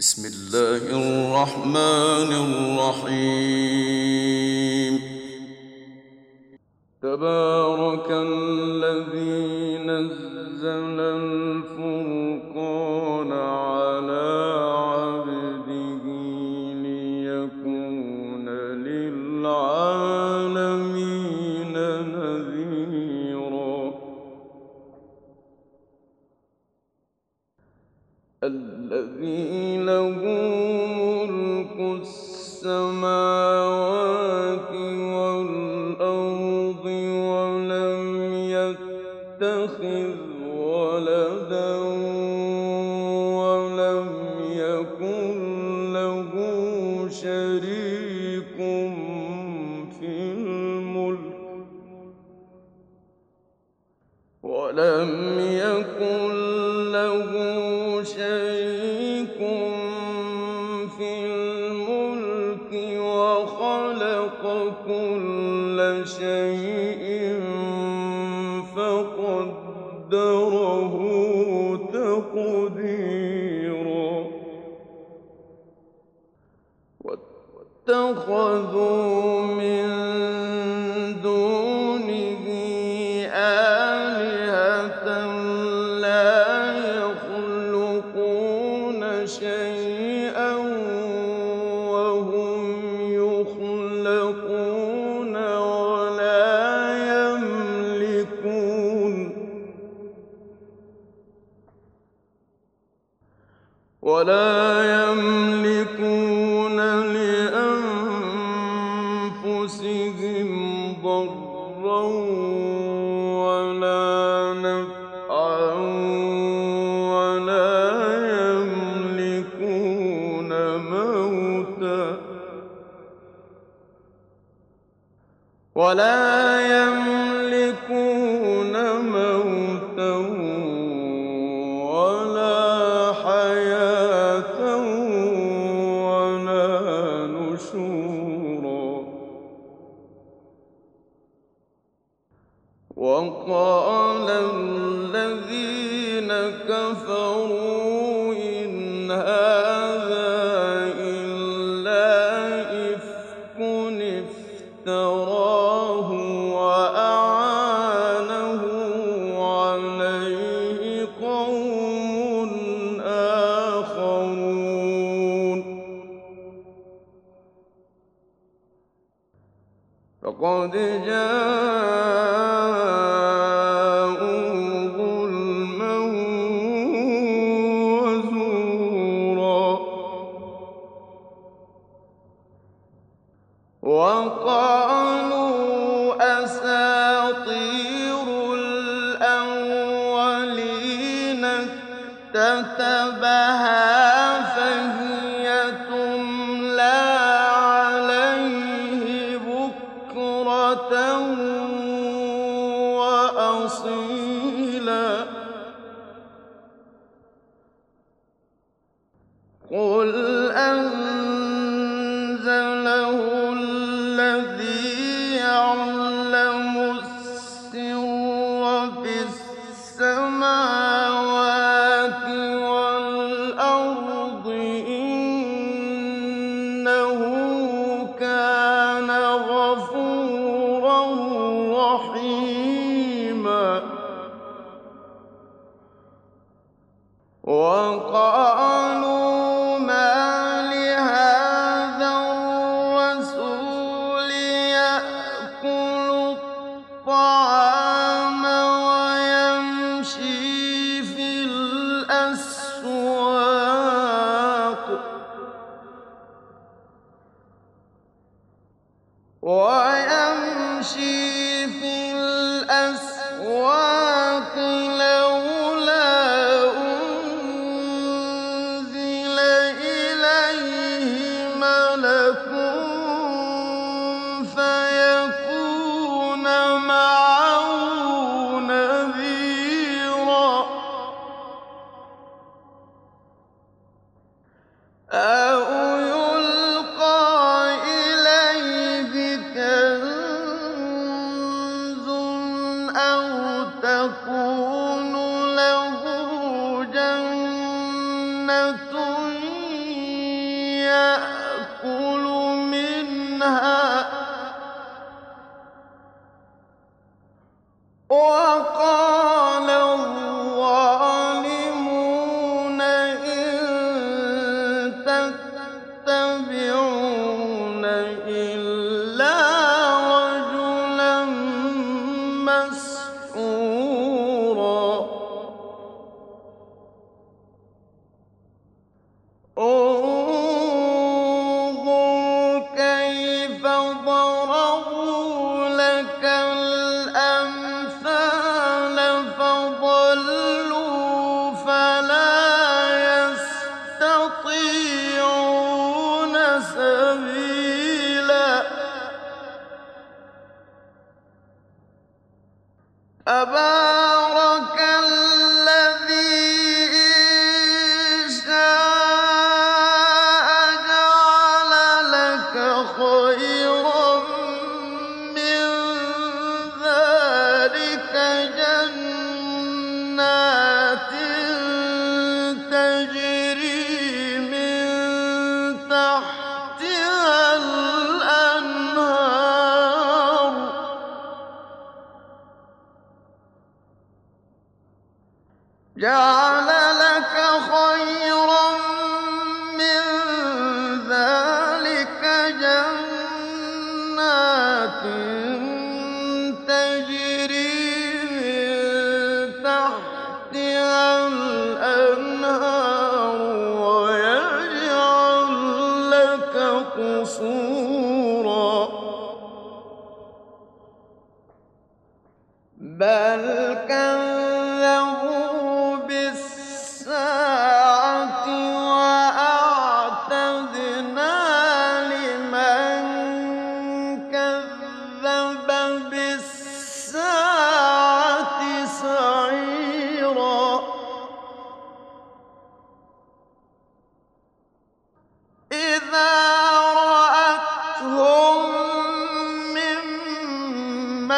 بسم الله الرحمن الرحيم. تبارك الذي واتخذوا كفروا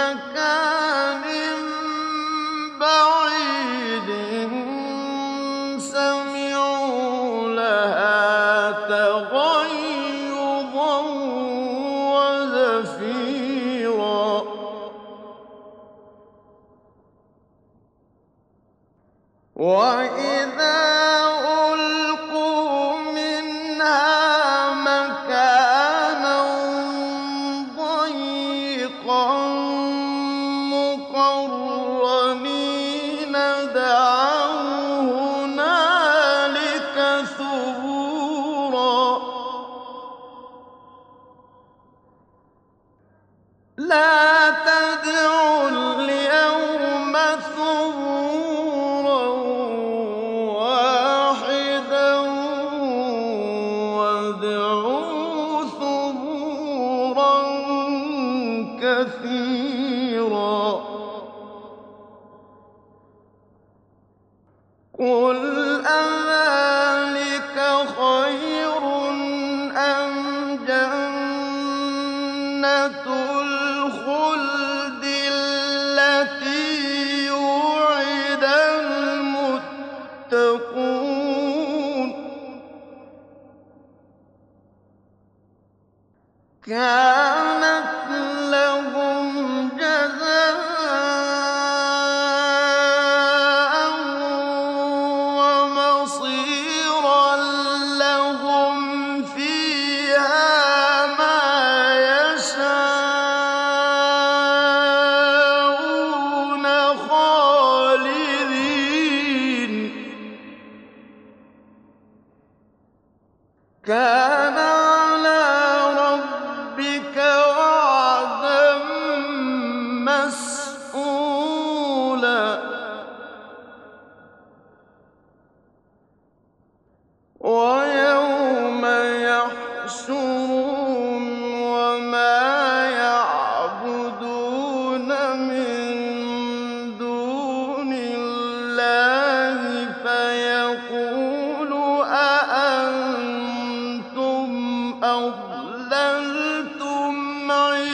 مَّكَانٍ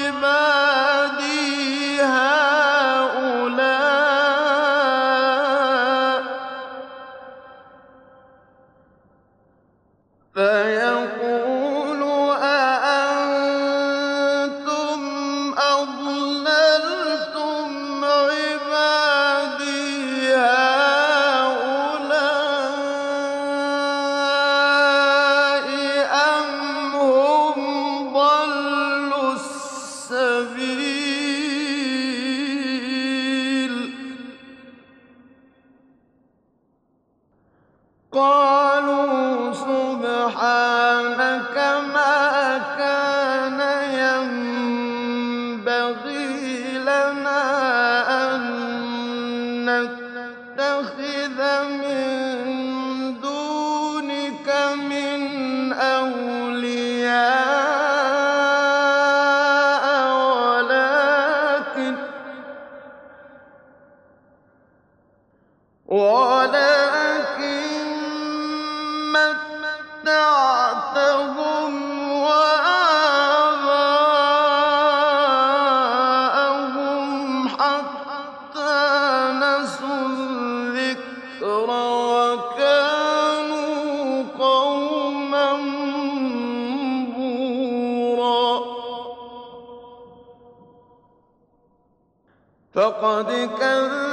عِبَادِي فقد كذبوكم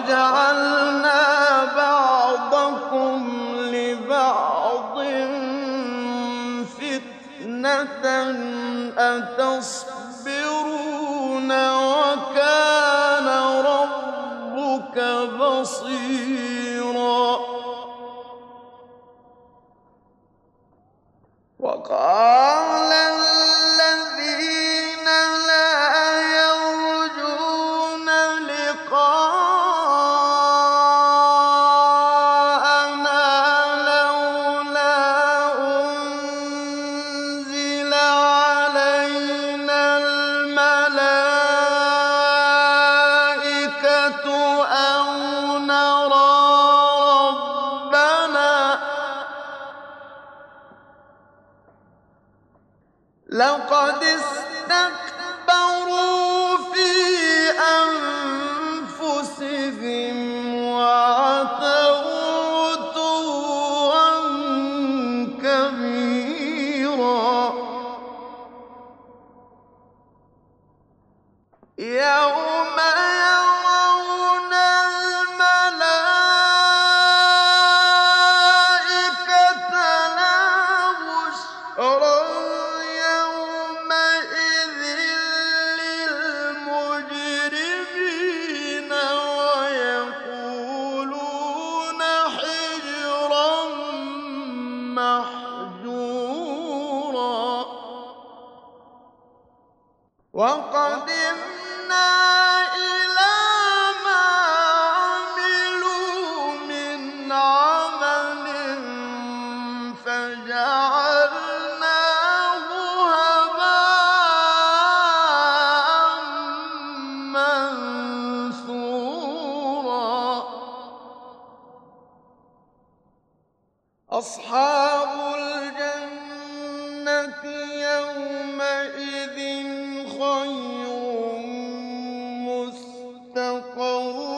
وجعلنا مستقرا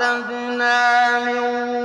وأعتدنا للظالمين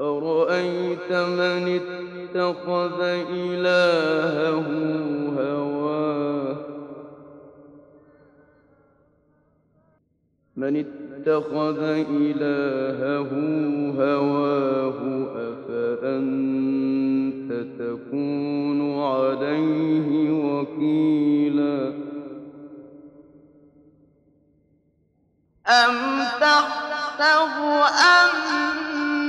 أرأيت من اتخذ إلهه هواه؟ من اتخذ إلهه هواه؟ أفأنت تكون عليه وكيلا؟ أم تحسب أن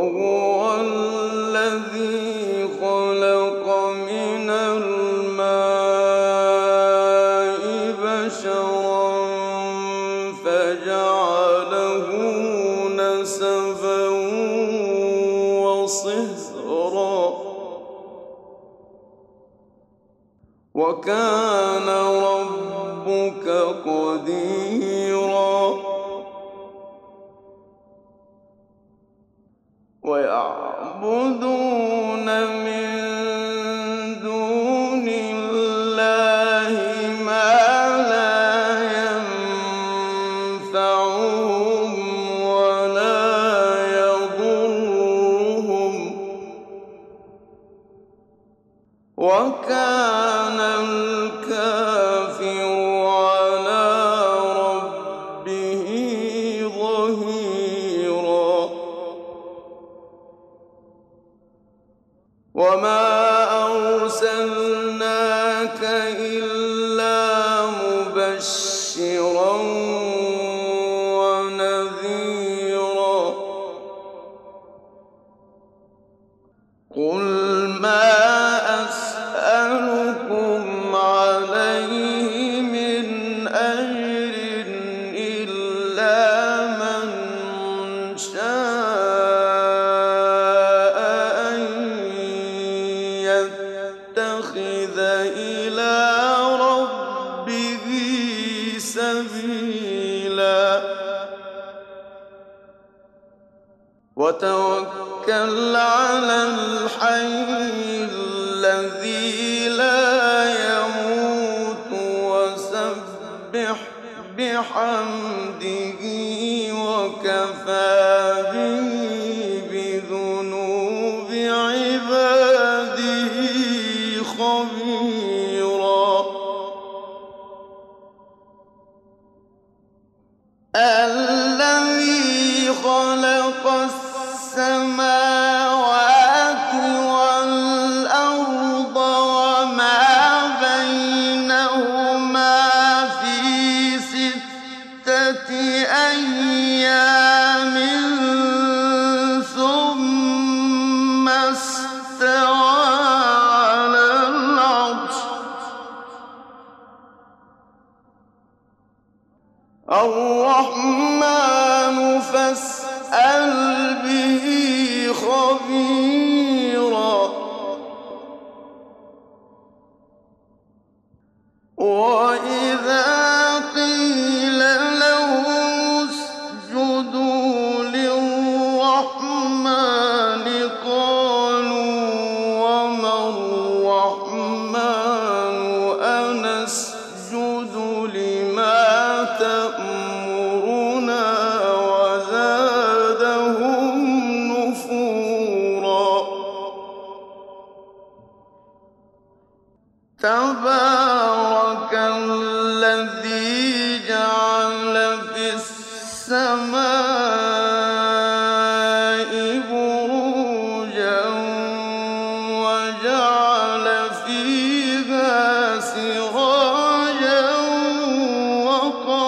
وَهُوَ أَيَّامٍ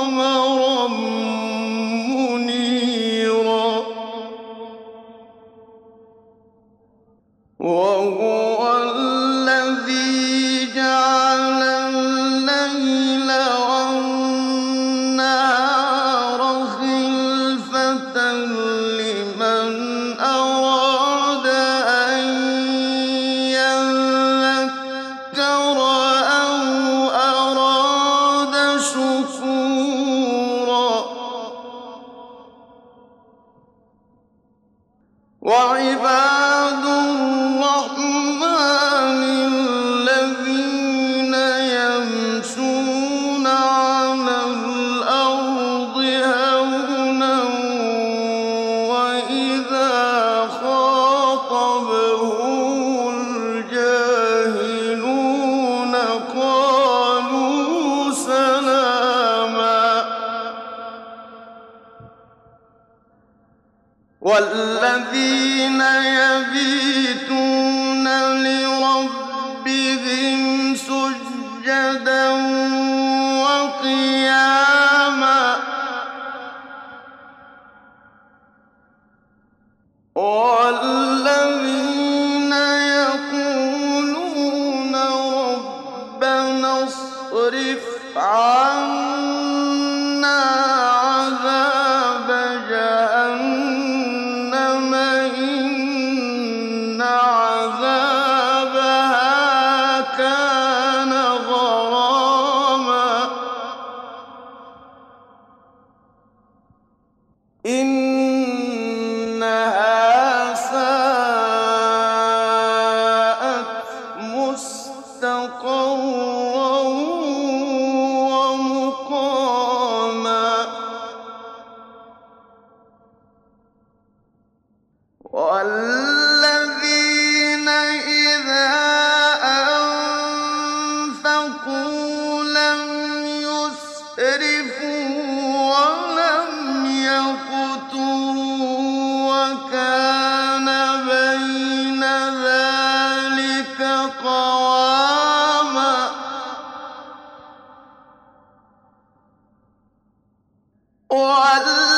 وَقَمَرًا وَالَّذِينَ